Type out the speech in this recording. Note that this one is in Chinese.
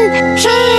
人是。